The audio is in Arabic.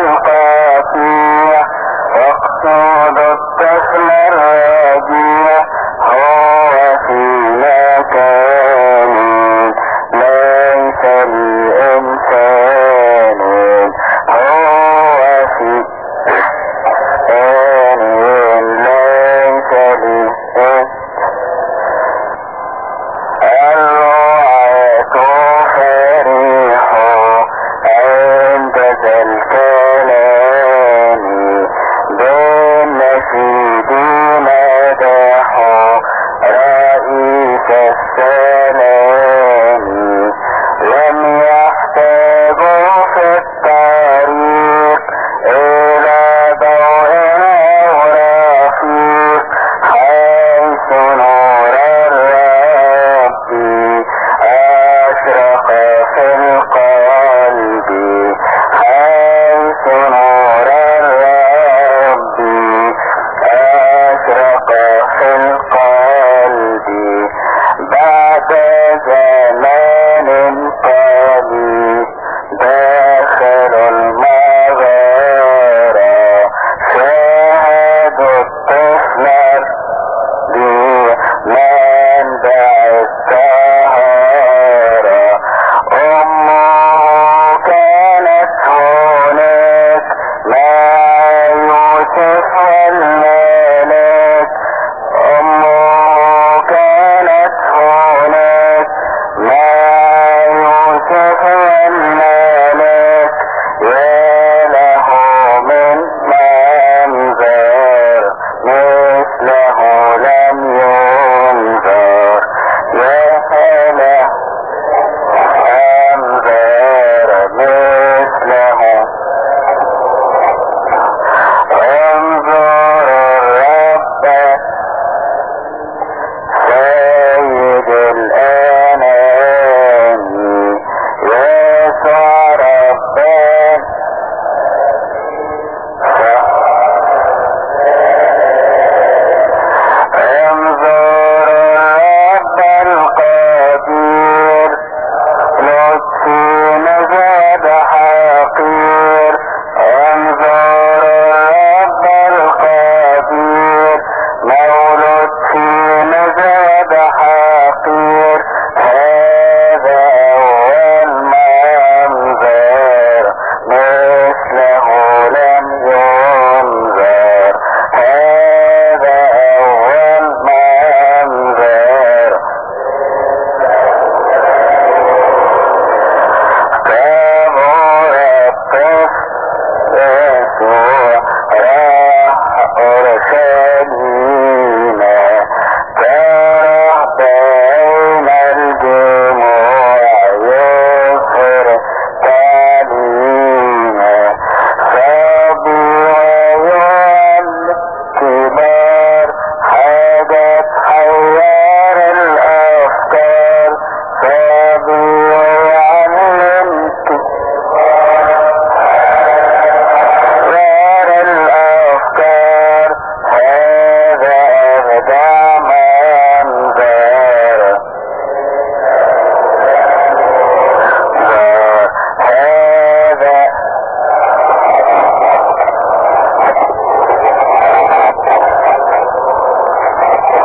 القاسية واقصد التسمى الراجية. going on.